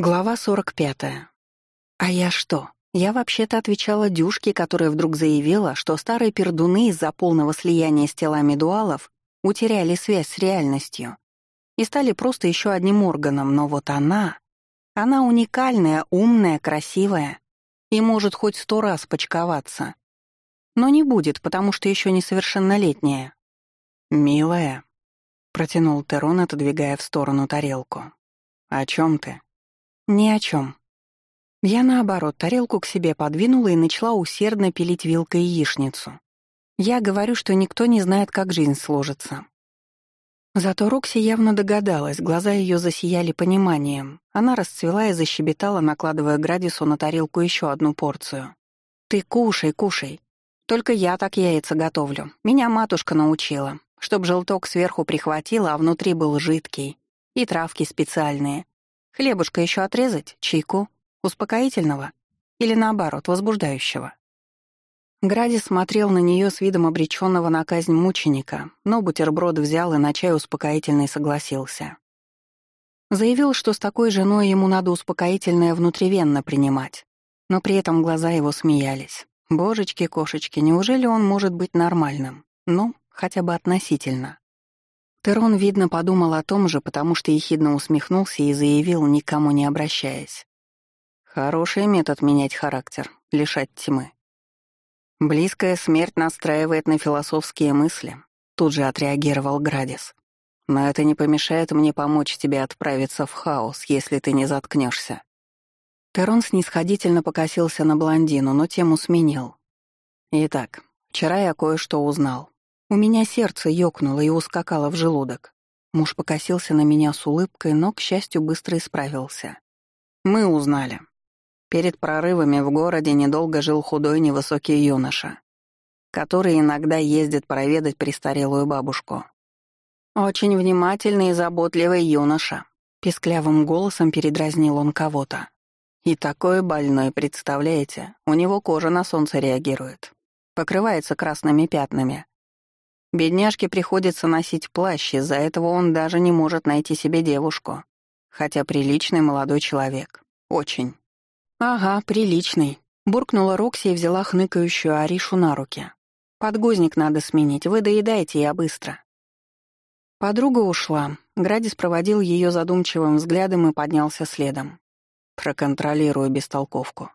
Глава 45. А я что? Я вообще-то отвечала Дюшке, которая вдруг заявила, что старые пердуны из-за полного слияния с телами дуалов утеряли связь с реальностью и стали просто еще одним органом, но вот она... Она уникальная, умная, красивая и может хоть сто раз почковаться. Но не будет, потому что еще несовершеннолетняя. «Милая», — протянул Терон, отодвигая в сторону тарелку. «О чем ты?» «Ни о чем. Я, наоборот, тарелку к себе подвинула и начала усердно пилить вилкой яичницу. Я говорю, что никто не знает, как жизнь сложится. Зато Рокси явно догадалась, глаза ее засияли пониманием. Она расцвела и защебетала, накладывая Градису на тарелку еще одну порцию. «Ты кушай, кушай. Только я так яйца готовлю. Меня матушка научила, чтоб желток сверху прихватила, а внутри был жидкий. И травки специальные. Хлебушка еще отрезать? Чайку? Успокоительного? Или наоборот, возбуждающего? Гради смотрел на нее с видом обреченного на казнь мученика, но бутерброд взял и на чай успокоительный согласился. Заявил, что с такой женой ему надо успокоительное внутривенно принимать, но при этом глаза его смеялись. Божечки-кошечки, неужели он может быть нормальным? Ну, хотя бы относительно. Терон, видно, подумал о том же, потому что ехидно усмехнулся и заявил, никому не обращаясь. «Хороший метод менять характер, лишать тьмы. Близкая смерть настраивает на философские мысли», — тут же отреагировал Градис. «Но это не помешает мне помочь тебе отправиться в хаос, если ты не заткнешься. Терон снисходительно покосился на блондину, но тему сменил. «Итак, вчера я кое-что узнал. У меня сердце ёкнуло и ускакало в желудок. Муж покосился на меня с улыбкой, но, к счастью, быстро исправился. Мы узнали. Перед прорывами в городе недолго жил худой невысокий юноша, который иногда ездит проведать престарелую бабушку. Очень внимательный и заботливый юноша. Писклявым голосом передразнил он кого-то. И такой больной, представляете, у него кожа на солнце реагирует. Покрывается красными пятнами, Бедняжке приходится носить плащ, из-за этого он даже не может найти себе девушку. Хотя приличный молодой человек. Очень. «Ага, приличный», — буркнула Рокси и взяла хныкающую Аришу на руки. «Подгузник надо сменить, вы доедаете, я быстро». Подруга ушла. Градис проводил ее задумчивым взглядом и поднялся следом. Проконтролирую бестолковку.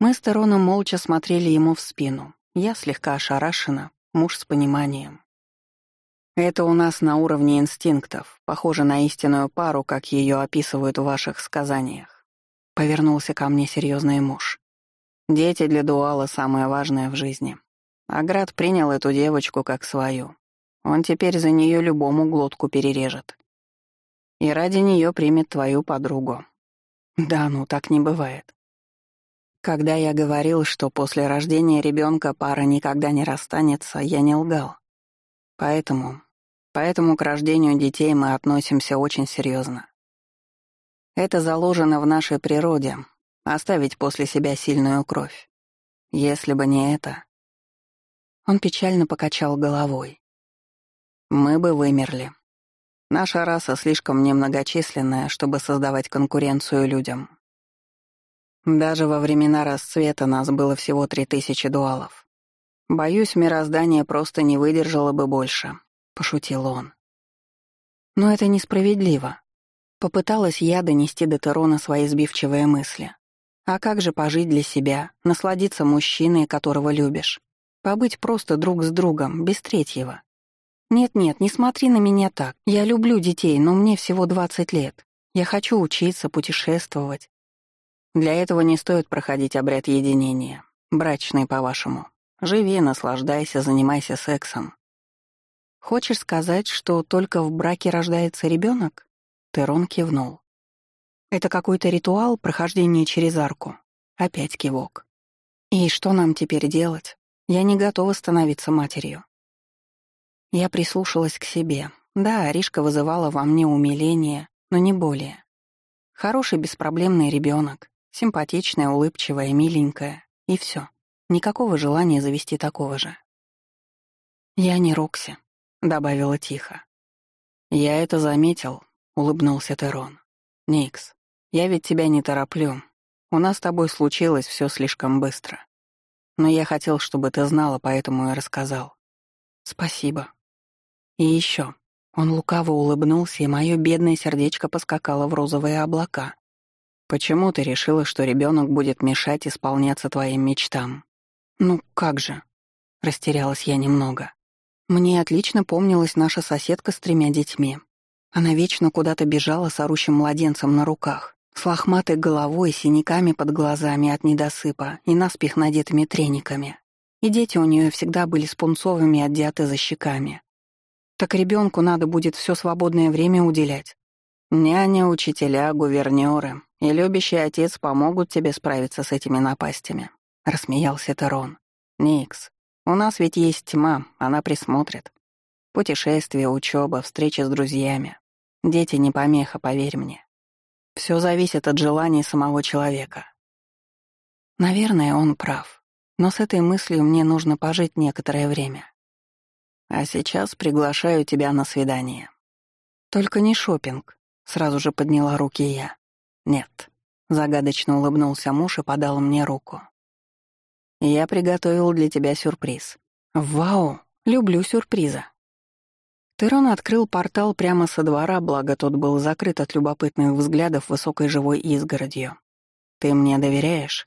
Мы с Тероном молча смотрели ему в спину. Я слегка ошарашена, муж с пониманием. Это у нас на уровне инстинктов, похоже на истинную пару, как ее описывают в ваших сказаниях. Повернулся ко мне серьезный муж. Дети для Дуала самое важное в жизни. Аград принял эту девочку как свою. Он теперь за нее любому глотку перережет. И ради нее примет твою подругу. Да, ну так не бывает. Когда я говорил, что после рождения ребенка пара никогда не расстанется, я не лгал. Поэтому, поэтому к рождению детей мы относимся очень серьезно. Это заложено в нашей природе — оставить после себя сильную кровь. Если бы не это... Он печально покачал головой. Мы бы вымерли. Наша раса слишком немногочисленная, чтобы создавать конкуренцию людям. Даже во времена расцвета нас было всего три тысячи дуалов. Боюсь, мироздание просто не выдержало бы больше, пошутил он. Но это несправедливо. Попыталась я донести до Терона свои сбивчивые мысли. А как же пожить для себя, насладиться мужчиной, которого любишь? Побыть просто друг с другом, без третьего. Нет-нет, не смотри на меня так. Я люблю детей, но мне всего 20 лет. Я хочу учиться, путешествовать, для этого не стоит проходить обряд единения. Брачный, по-вашему. Живи, наслаждайся, занимайся сексом. Хочешь сказать, что только в браке рождается ребенок? Терон кивнул. Это какой-то ритуал прохождения через арку. Опять кивок. И что нам теперь делать? Я не готова становиться матерью. Я прислушалась к себе. Да, Аришка вызывала во мне умиление, но не более. Хороший беспроблемный ребенок, Симпатичная, улыбчивая, миленькая. И все. Никакого желания завести такого же. «Я не Рокси», — добавила тихо. «Я это заметил», — улыбнулся Терон. «Никс, Я ведь тебя не тороплю. У нас с тобой случилось все слишком быстро. Но я хотел, чтобы ты знала, поэтому и рассказал. Спасибо. И еще. Он лукаво улыбнулся, и мое бедное сердечко поскакало в розовые облака. Почему ты решила, что ребенок будет мешать исполняться твоим мечтам? Ну как же? Растерялась я немного. Мне отлично помнилась наша соседка с тремя детьми. Она вечно куда-то бежала с орущим младенцем на руках, с лохматой головой, синяками под глазами от недосыпа и наспех надетыми трениками. И дети у нее всегда были с пунцовыми от диатеза щеками. Так ребенку надо будет все свободное время уделять. Няня, учителя, гувернеры и любящий отец помогут тебе справиться с этими напастями», — рассмеялся Терон. «Никс, у нас ведь есть тьма, она присмотрит. Путешествия, учеба, встречи с друзьями. Дети не помеха, поверь мне. Все зависит от желаний самого человека. Наверное, он прав. Но с этой мыслью мне нужно пожить некоторое время. А сейчас приглашаю тебя на свидание. Только не шопинг. Сразу же подняла руки я. Нет. Загадочно улыбнулся муж и подал мне руку. Я приготовил для тебя сюрприз. Вау, люблю сюрпризы. Терон открыл портал прямо со двора, благо тот был закрыт от любопытных взглядов высокой живой изгородью. «Ты мне доверяешь?»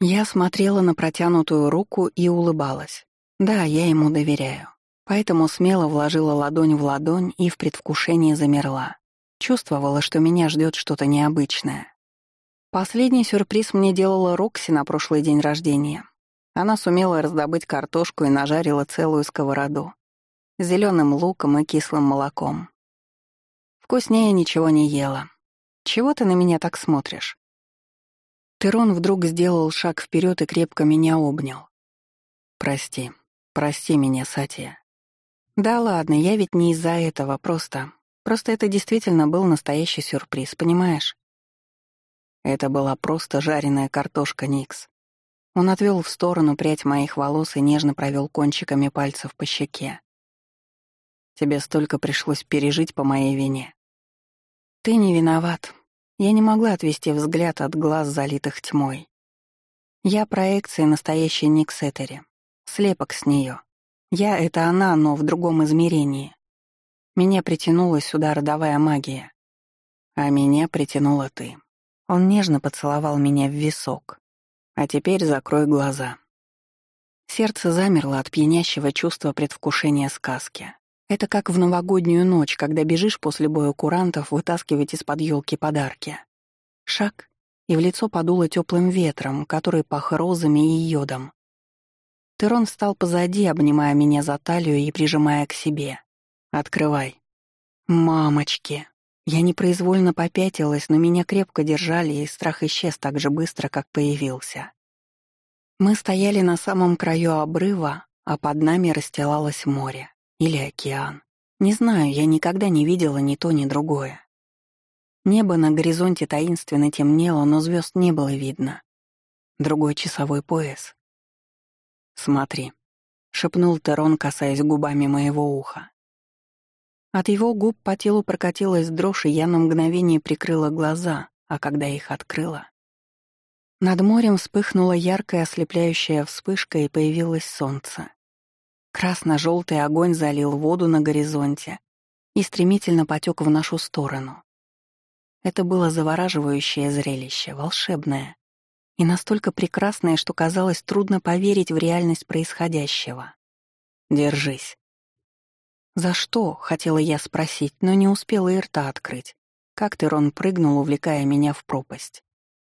Я смотрела на протянутую руку и улыбалась. Да, я ему доверяю. Поэтому смело вложила ладонь в ладонь и в предвкушении замерла. Чувствовала, что меня ждет что-то необычное. Последний сюрприз мне делала Рокси на прошлый день рождения. Она сумела раздобыть картошку и нажарила целую сковороду зеленым луком и кислым молоком. Вкуснее ничего не ела. Чего ты на меня так смотришь? Терон вдруг сделал шаг вперед и крепко меня обнял. Прости, прости меня, Сатия. Да ладно, я ведь не из-за этого, просто... Просто это действительно был настоящий сюрприз, понимаешь? Это была просто жареная картошка Никс. Он отвел в сторону прядь моих волос и нежно провел кончиками пальцев по щеке. Тебе столько пришлось пережить по моей вине. Ты не виноват. Я не могла отвести взгляд от глаз, залитых тьмой. Я проекция настоящей Ник Сеттери. Слепок с нее. Я — это она, но в другом измерении. Меня притянула сюда родовая магия. А меня притянула ты. Он нежно поцеловал меня в висок. А теперь закрой глаза. Сердце замерло от пьянящего чувства предвкушения сказки. Это как в новогоднюю ночь, когда бежишь после боя курантов вытаскивать из-под елки подарки. Шаг, и в лицо подуло теплым ветром, который пах розами и йодом. Терон встал позади, обнимая меня за талию и прижимая к себе. «Открывай». «Мамочки!» Я непроизвольно попятилась, но меня крепко держали, и страх исчез так же быстро, как появился. Мы стояли на самом краю обрыва, а под нами расстилалось море. Или океан. Не знаю, я никогда не видела ни то, ни другое. Небо на горизонте таинственно темнело, но звезд не было видно. Другой часовой пояс. «Смотри», — шепнул Терон, касаясь губами моего уха. От его губ по телу прокатилась дрожь, и я на мгновение прикрыла глаза, а когда их открыла... Над морем вспыхнула яркая ослепляющая вспышка, и появилось солнце. Красно-желтый огонь залил воду на горизонте и стремительно потек в нашу сторону. Это было завораживающее зрелище, волшебное и настолько прекрасное, что казалось трудно поверить в реальность происходящего. «Держись». «За что?» — хотела я спросить, но не успела и рта открыть. Как Терон прыгнул, увлекая меня в пропасть.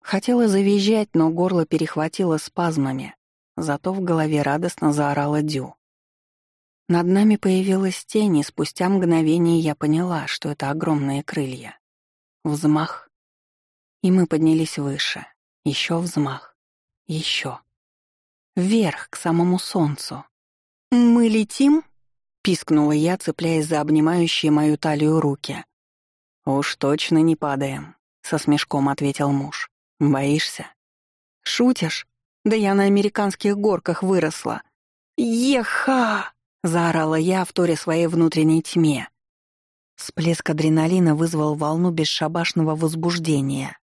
Хотела завизжать, но горло перехватило спазмами, зато в голове радостно заорала Дю. Над нами появилась тень, и спустя мгновение я поняла, что это огромные крылья. Взмах. И мы поднялись выше. Еще взмах. Еще. Вверх, к самому солнцу. «Мы летим?» — пискнула я, цепляясь за обнимающие мою талию руки. «Уж точно не падаем», — со смешком ответил муж. «Боишься?» «Шутишь? Да я на американских горках выросла. Еха!» — заорала я, в торе своей внутренней тьме. Всплеск адреналина вызвал волну бесшабашного возбуждения,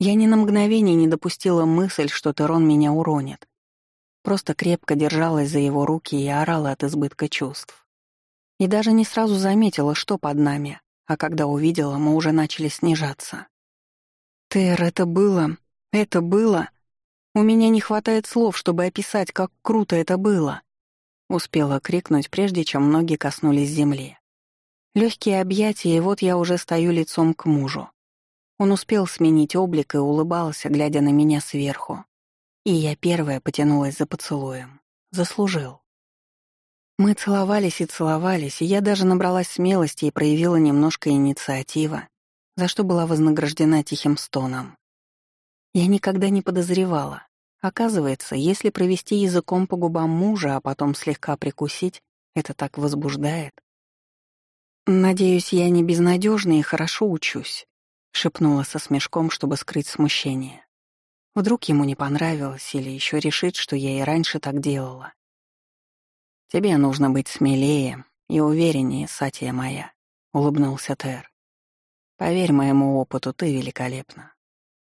Я ни на мгновение не допустила мысль, что Терон меня уронит. Просто крепко держалась за его руки и орала от избытка чувств. И даже не сразу заметила, что под нами, а когда увидела, мы уже начали снижаться. «Тер, это было... это было...» У меня не хватает слов, чтобы описать, как круто это было. Успела крикнуть, прежде чем ноги коснулись земли. Легкие объятия, и вот я уже стою лицом к мужу. Он успел сменить облик и улыбался, глядя на меня сверху. И я первая потянулась за поцелуем. Заслужил. Мы целовались и целовались, и я даже набралась смелости и проявила немножко инициатива, за что была вознаграждена тихим стоном. Я никогда не подозревала. Оказывается, если провести языком по губам мужа, а потом слегка прикусить, это так возбуждает. «Надеюсь, я не безнадежна и хорошо учусь», — шепнула со смешком, чтобы скрыть смущение. Вдруг ему не понравилось или еще решит, что я и раньше так делала. «Тебе нужно быть смелее и увереннее, Сатия моя», — улыбнулся Тер. «Поверь моему опыту, ты великолепна.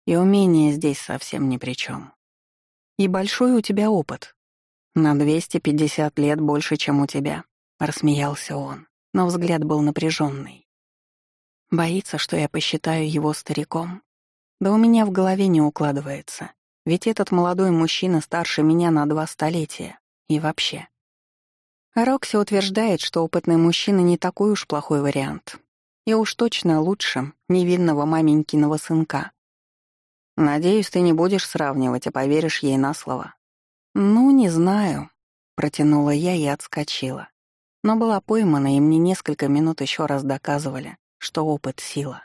И умение здесь совсем ни при чем. И большой у тебя опыт. На 250 лет больше, чем у тебя, рассмеялся он, но взгляд был напряженный. Боится, что я посчитаю его стариком? Да у меня в голове не укладывается. Ведь этот молодой мужчина старше меня на два столетия. И вообще. Рокси утверждает, что опытный мужчина не такой уж плохой вариант. И уж точно лучше невинного маменькиного сынка. Надеюсь, ты не будешь сравнивать, а поверишь ей на слово. Ну, не знаю, протянула я и отскочила. Но была поймана, и мне несколько минут еще раз доказывали, что опыт — сила.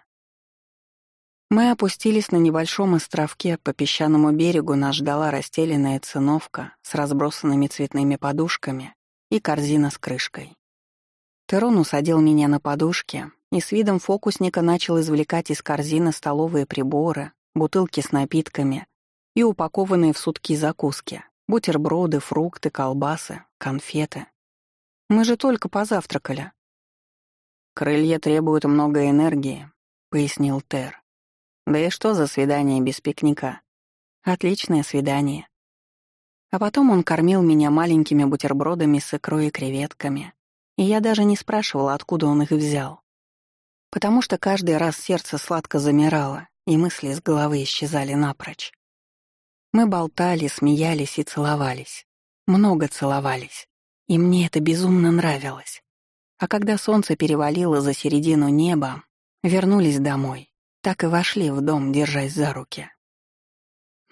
Мы опустились на небольшом островке, по песчаному берегу нас ждала расстеленная циновка с разбросанными цветными подушками и корзина с крышкой. Терон усадил меня на подушке и с видом фокусника начал извлекать из корзины столовые приборы, бутылки с напитками и упакованные в сутки закуски, бутерброды, фрукты, колбасы, конфеты. Мы же только позавтракали. «Крылья требуют много энергии», — пояснил Тер. «Да и что за свидание без пикника? Отличное свидание». А потом он кормил меня маленькими бутербродами с икрой и креветками, и я даже не спрашивала, откуда он их взял. Потому что каждый раз сердце сладко замирало, и мысли с головы исчезали напрочь. Мы болтали, смеялись и целовались. Много целовались. И мне это безумно нравилось. А когда солнце перевалило за середину неба, вернулись домой. Так и вошли в дом, держась за руки.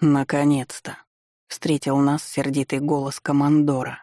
«Наконец-то!» — встретил нас сердитый голос командора.